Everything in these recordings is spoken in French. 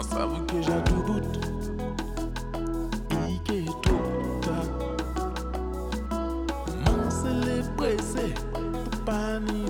Moi, que j'ai tout doute. Piqué tout à. M'en célébrer, c'est pas ni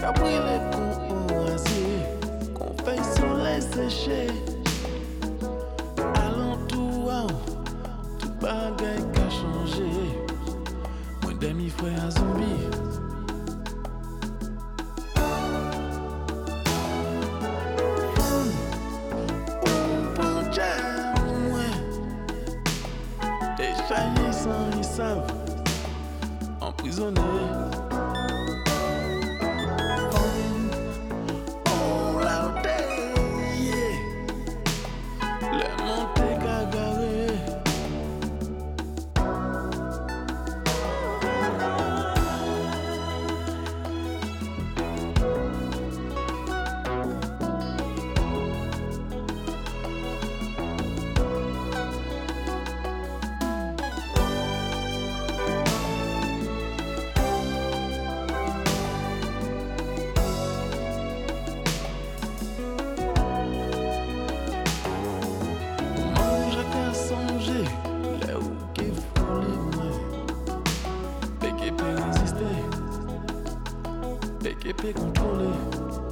Cabriolet courroisier, confession sécher. Allons tout haut, tout bagaille qu'a changé. Moi, demi-frère zombie. Emprisonné Take it pick and pull it.